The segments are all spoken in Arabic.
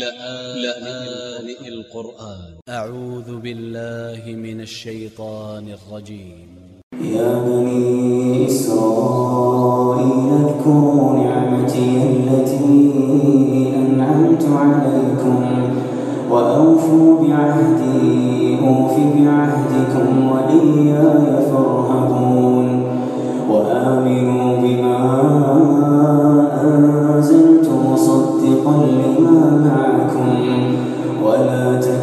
لآن القرآن. أ ع و ذ ب ا ل ل ه من ا ل ش ي ط ا ن ا ل ج ي م يا بني إسرائيل اذكروا نعمتي التي أنعمت عليكم وأوفوا بعهدي أوف بعهدكم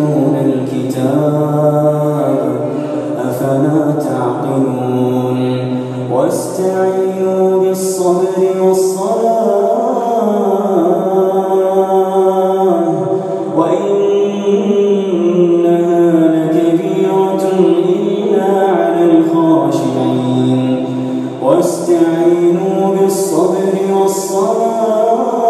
تتلون الكتاب أفلا تعقلون؟ واستعينوا بالصبر والصلاة وإنها لكبيرة إلا على الخاشعين. واستعينوا بالصبر والصلاة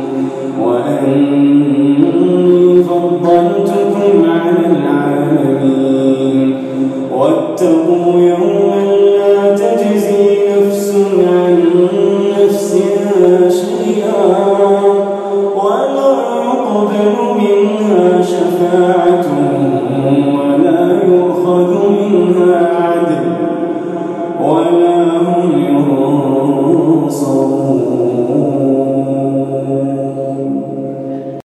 تقبل منها شفاعة ولا يؤخذ منها عدل